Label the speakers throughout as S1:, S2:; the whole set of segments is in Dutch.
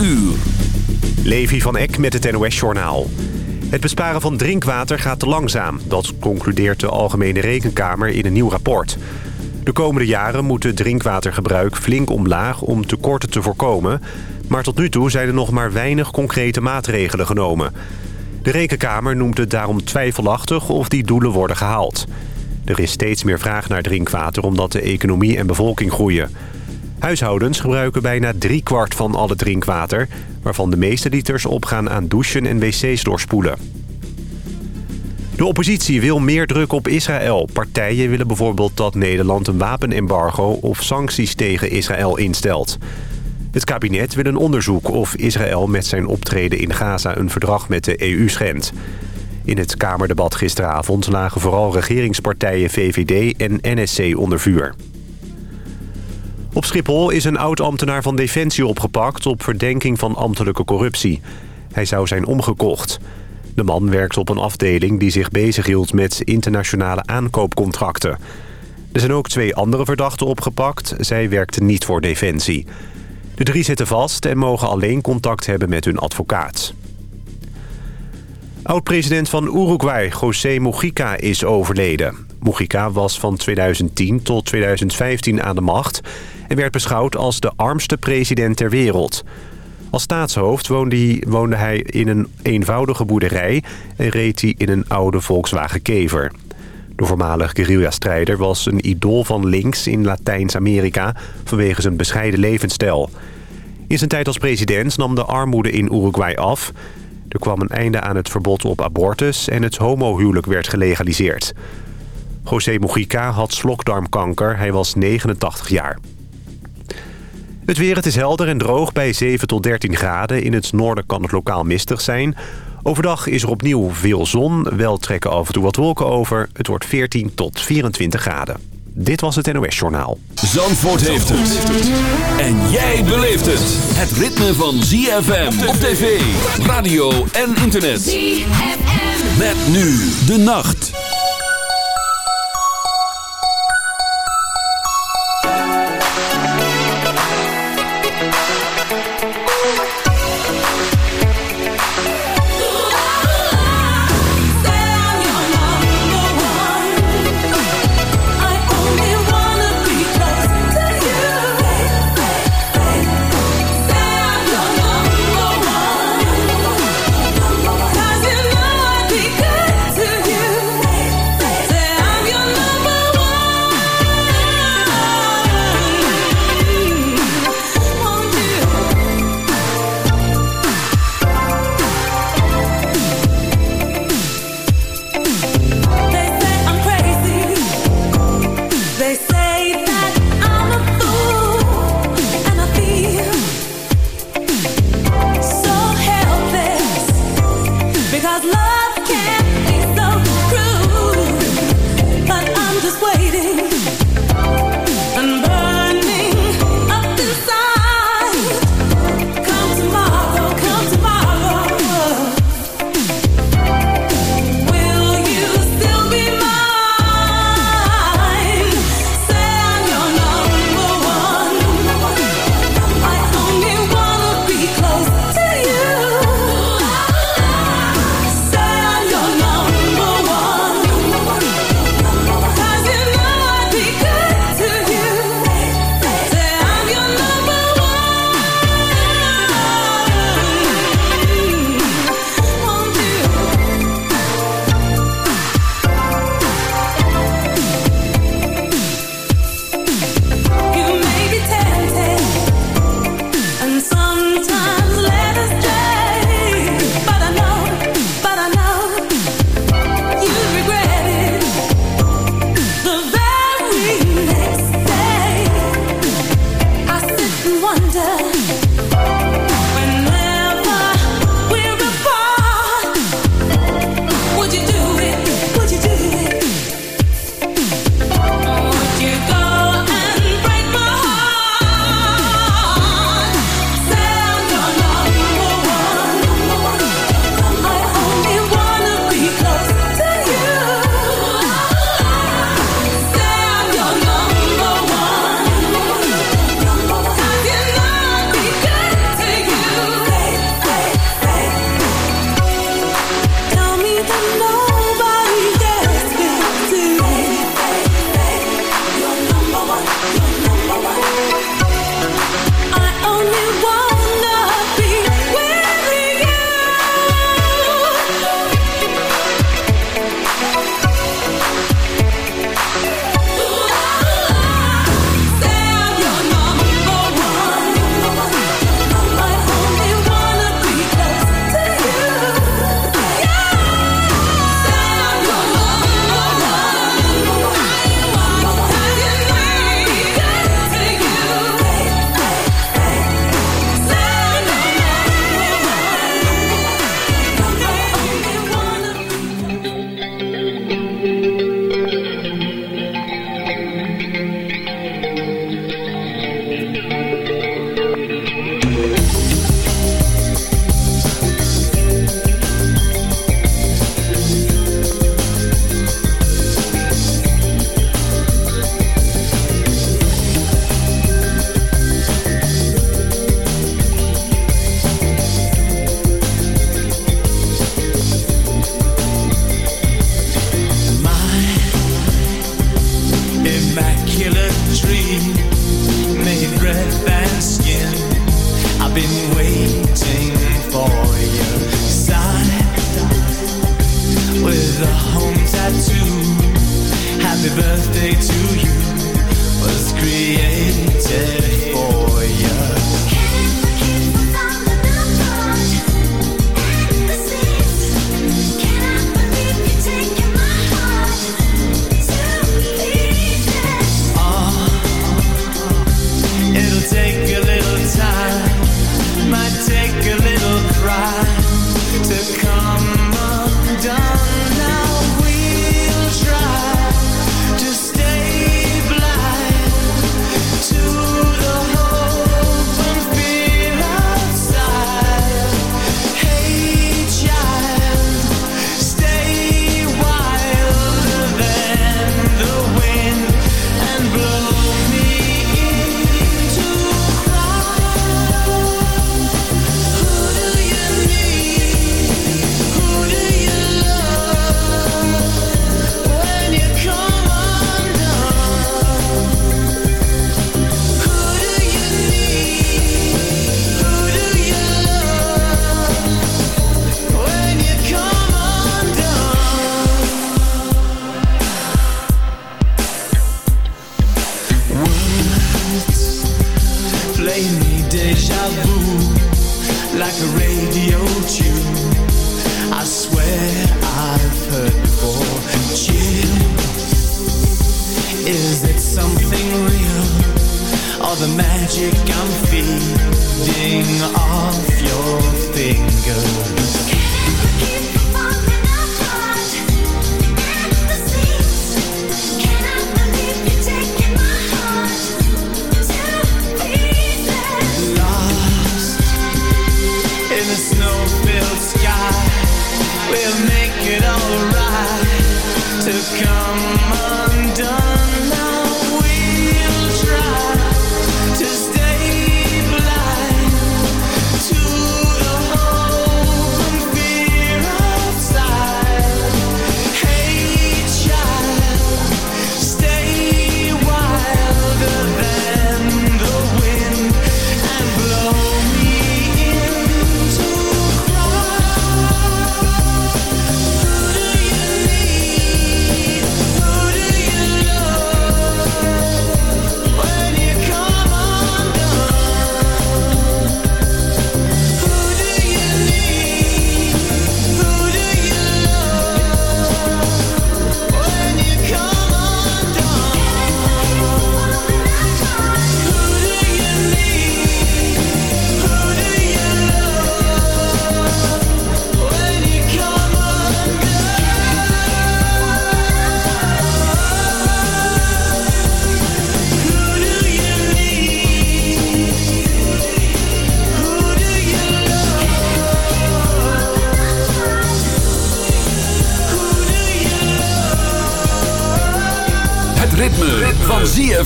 S1: uur.
S2: Levi van Eck met het NOS-journaal. Het besparen van drinkwater gaat te langzaam. Dat concludeert de Algemene Rekenkamer in een nieuw rapport. De komende jaren moet het drinkwatergebruik flink omlaag om tekorten te voorkomen. Maar tot nu toe zijn er nog maar weinig concrete maatregelen genomen. De Rekenkamer noemt het daarom twijfelachtig of die doelen worden gehaald. Er is steeds meer vraag naar drinkwater omdat de economie en bevolking groeien. Huishoudens gebruiken bijna driekwart van alle drinkwater... waarvan de meeste liters opgaan aan douchen en wc's doorspoelen. De oppositie wil meer druk op Israël. Partijen willen bijvoorbeeld dat Nederland een wapenembargo... of sancties tegen Israël instelt. Het kabinet wil een onderzoek of Israël met zijn optreden in Gaza... een verdrag met de EU schendt. In het Kamerdebat gisteravond lagen vooral regeringspartijen VVD en NSC onder vuur. Op Schiphol is een oud-ambtenaar van Defensie opgepakt... op verdenking van ambtelijke corruptie. Hij zou zijn omgekocht. De man werkt op een afdeling die zich bezighield met internationale aankoopcontracten. Er zijn ook twee andere verdachten opgepakt. Zij werkten niet voor Defensie. De drie zitten vast en mogen alleen contact hebben met hun advocaat. Oud-president van Uruguay, José Mujica, is overleden. Mujica was van 2010 tot 2015 aan de macht... en werd beschouwd als de armste president ter wereld. Als staatshoofd woonde hij, in een eenvoudige boerderij... en reed hij in een oude Volkswagen Kever. De voormalig guerrilla-strijder was een idool van links in Latijns-Amerika... vanwege zijn bescheiden levensstijl. In zijn tijd als president nam de armoede in Uruguay af... Er kwam een einde aan het verbod op abortus en het homohuwelijk werd gelegaliseerd. José Mujica had slokdarmkanker. Hij was 89 jaar. Het weer, het is helder en droog bij 7 tot 13 graden. In het noorden kan het lokaal mistig zijn. Overdag is er opnieuw veel zon. Wel trekken af en toe wat wolken over. Het wordt 14 tot 24 graden. Dit was het NOS Journaal.
S1: Zandvoort heeft het. En jij beleeft het. Het ritme van ZFM op tv, radio en internet. ZFM. Met nu de nacht.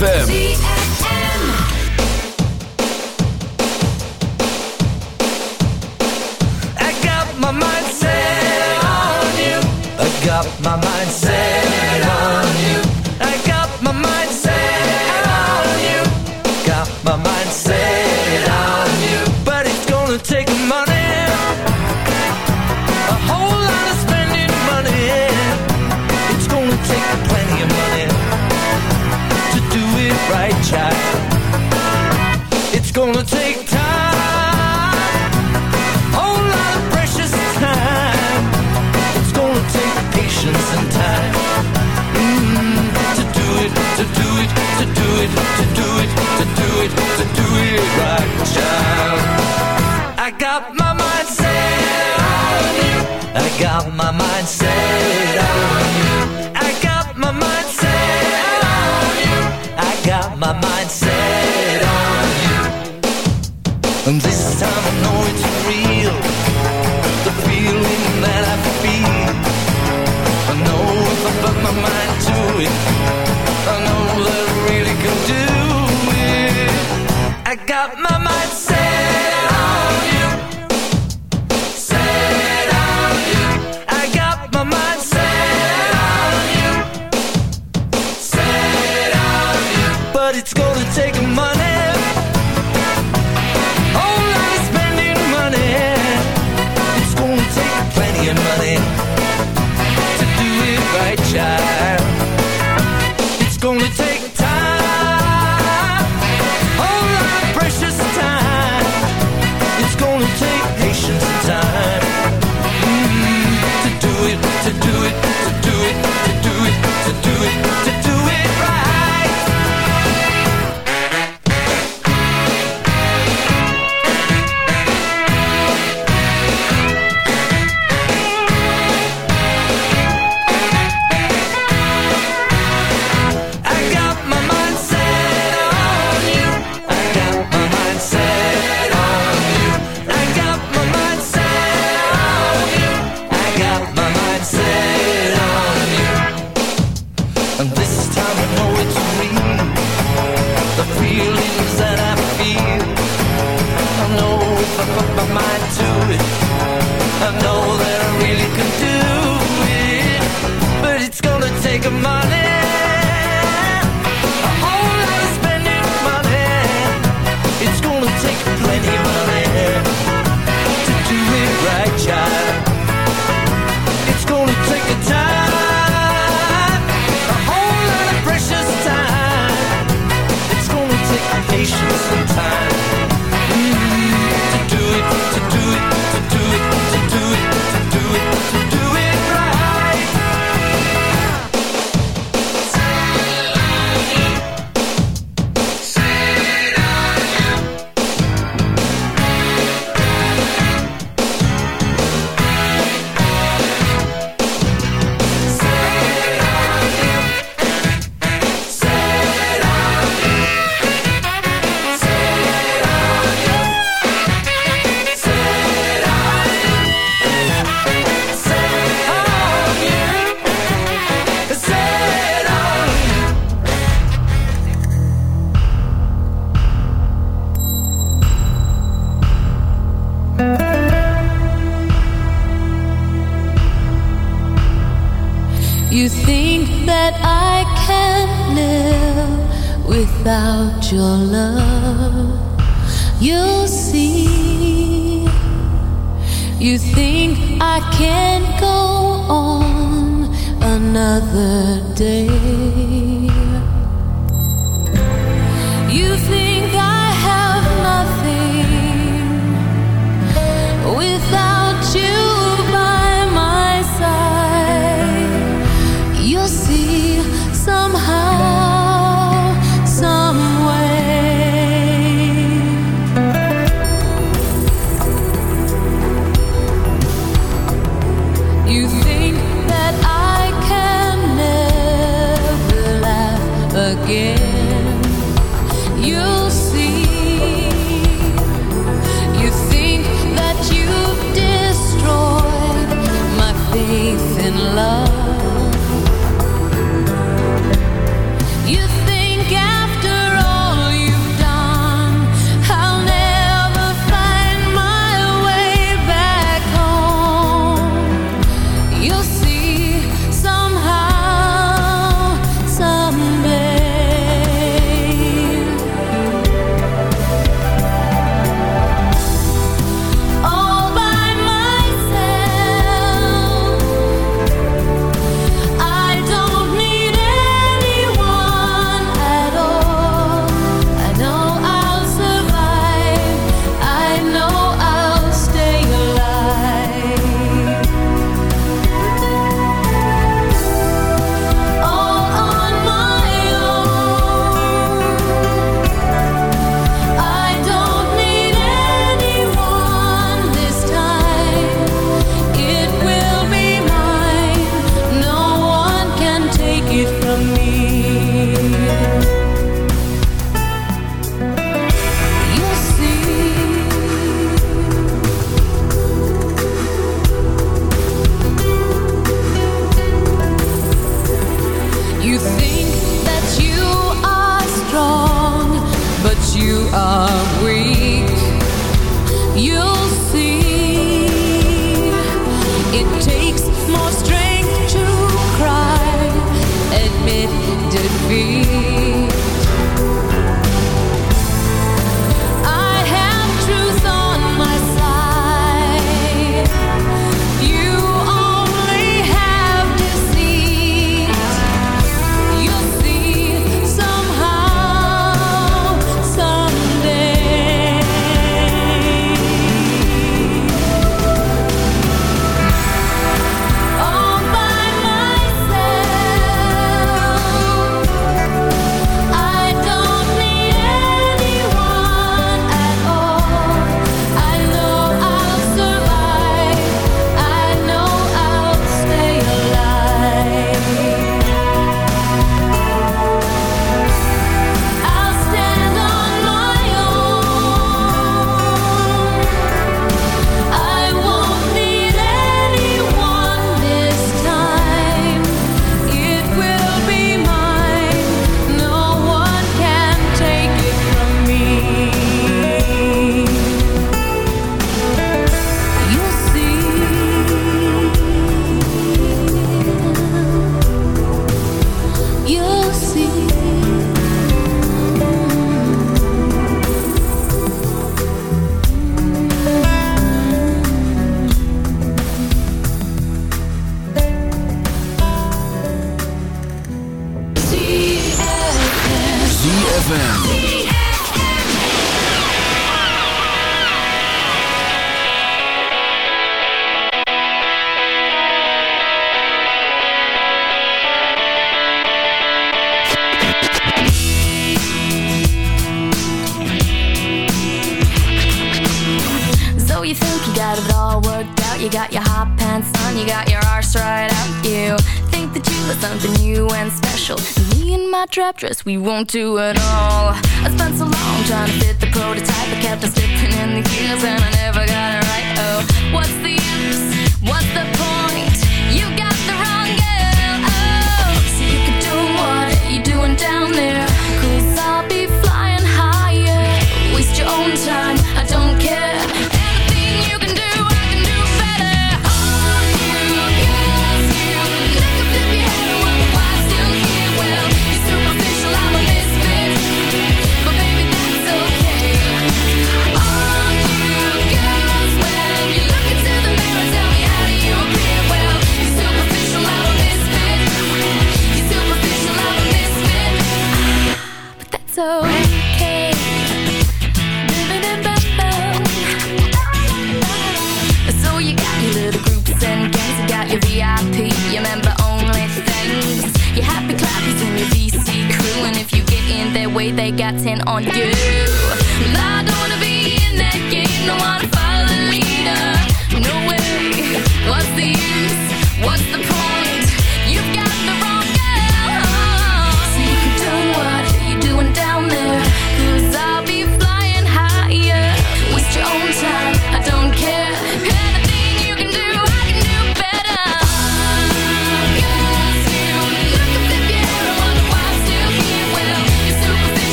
S1: ZFM.
S3: Dress, we won't do it all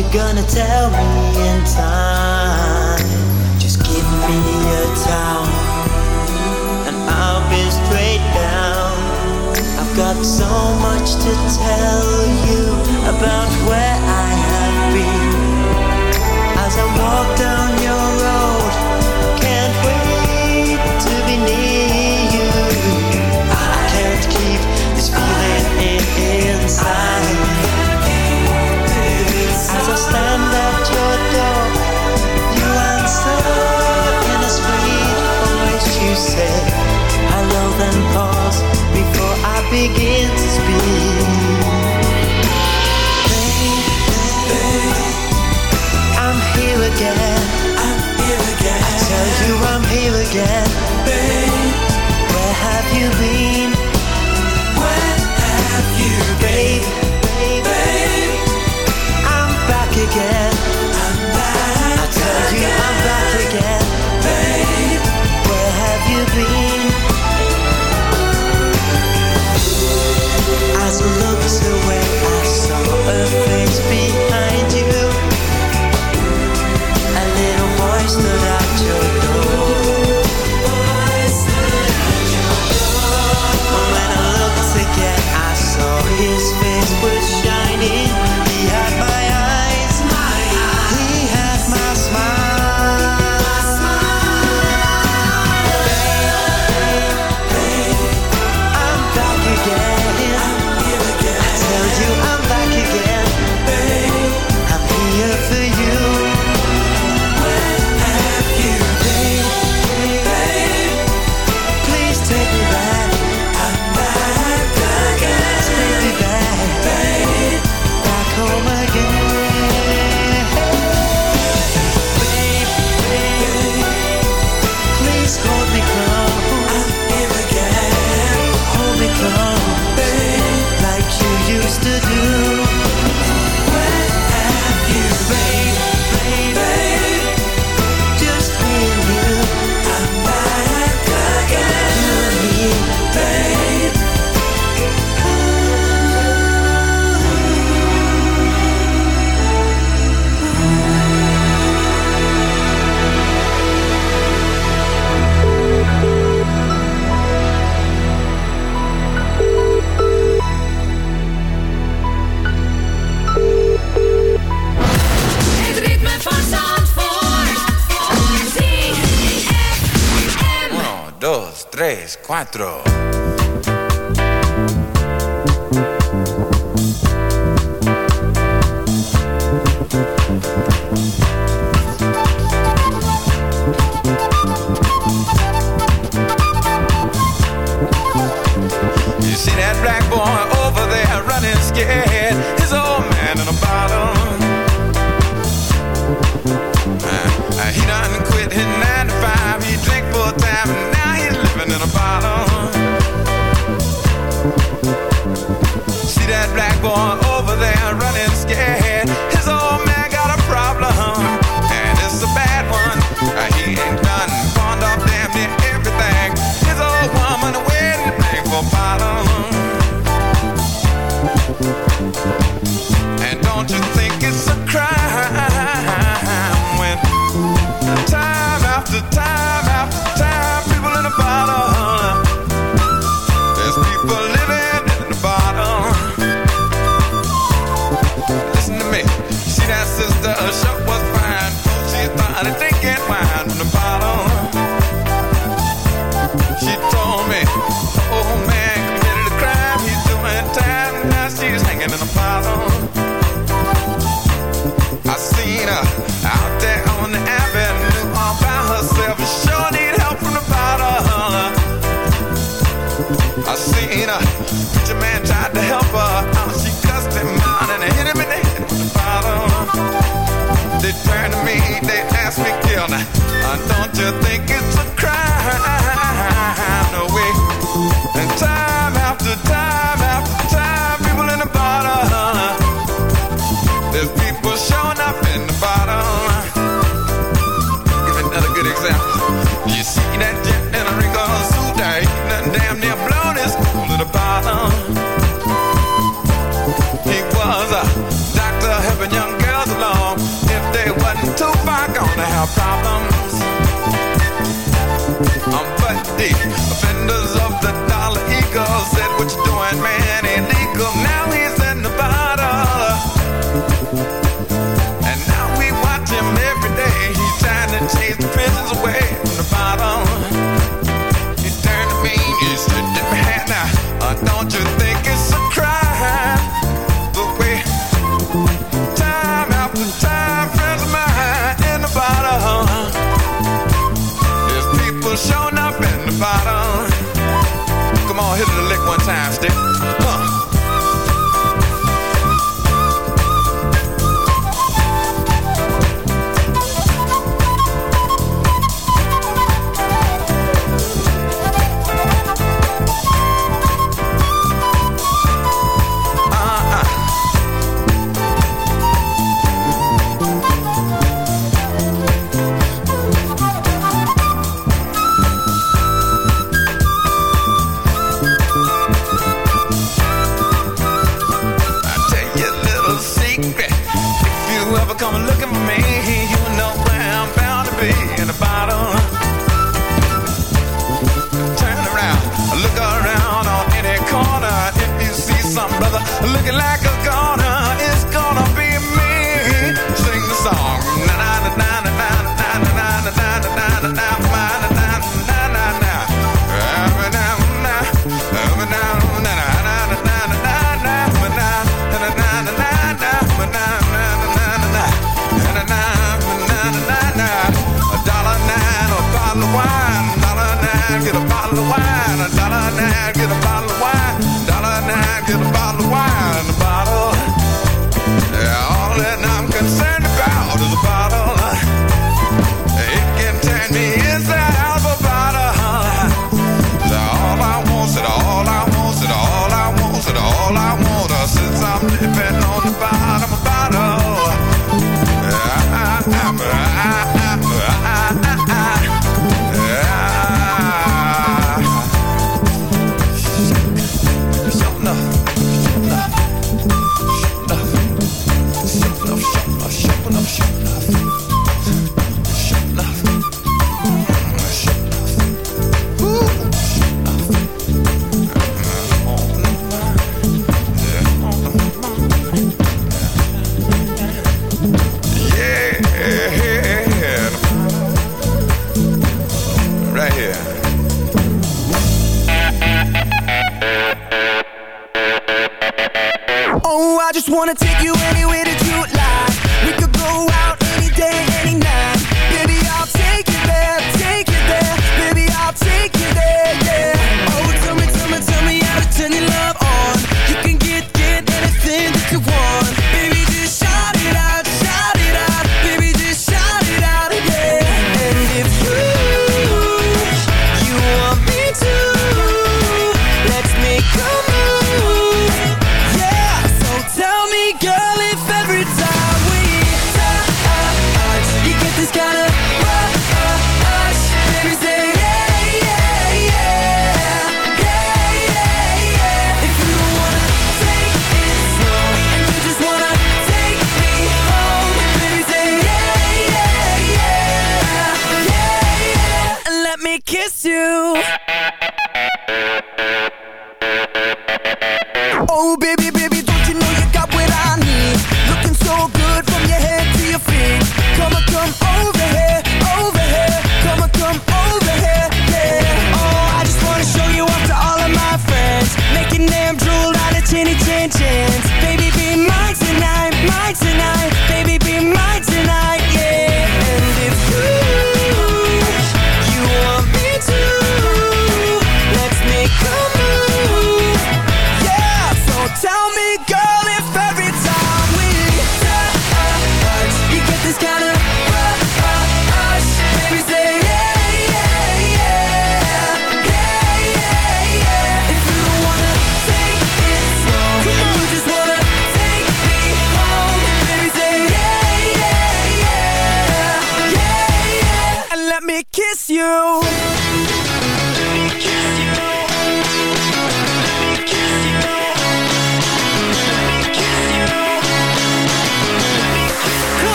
S3: you
S4: go.
S5: 4.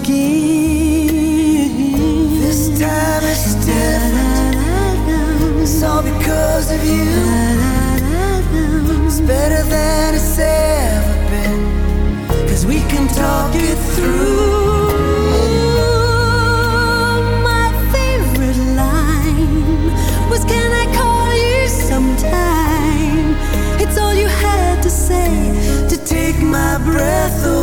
S6: forgive.
S7: This time it's different. It's all because of you. It's better than it's ever been. Cause we can talk it through.
S6: My favorite line was Can I call you sometime? It's all you had to say
S7: to take my breath.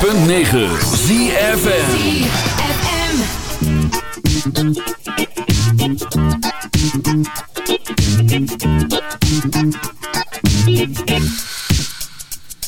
S8: 106.9